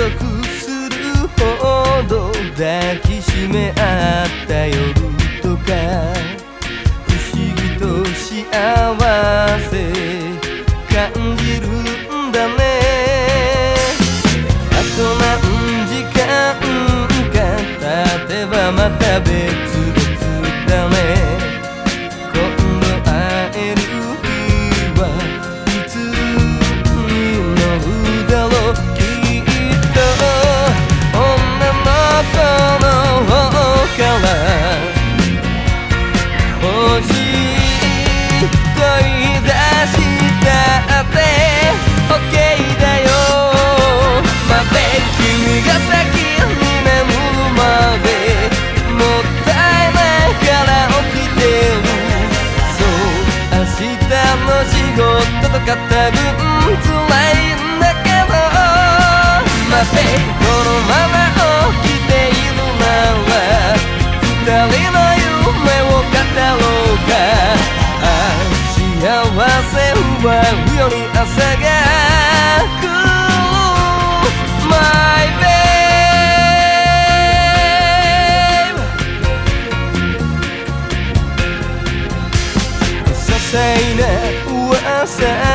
足するほど抱きしめ合った夜とか不思議と幸せ感じるんだね。あと何時間か経てばまた別々事とか多分辛いんだけどまべこのまま起きているなら二人の夢を語ろうかああ幸せは夜に朝が来る My babe 些細な噂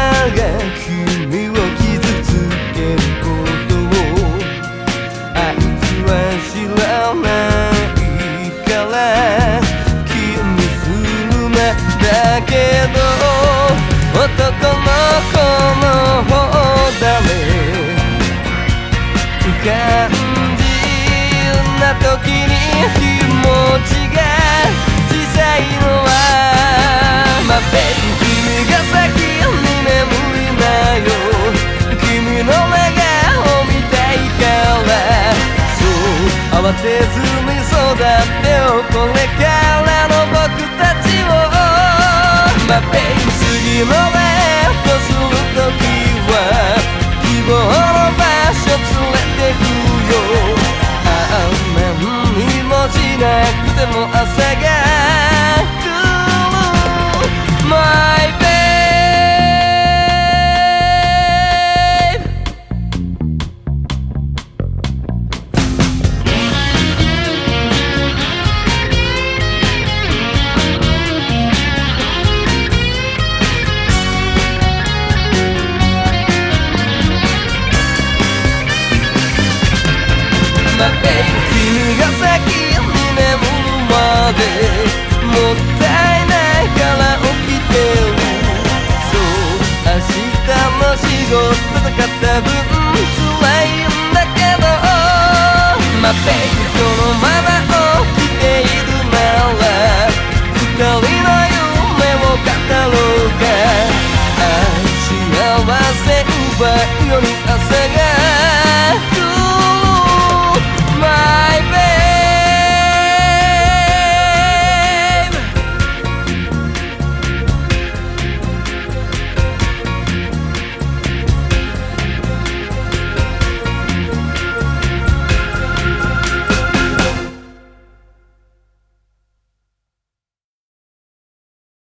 育ってよこれからの僕たちを。まべ次のレッとする時は希望の場所連れてくよ。あんなにもしなくても朝まべ君が先に眠るまでもったいないから起きてるそう明日の仕事とか多分辛いんだけど。まべ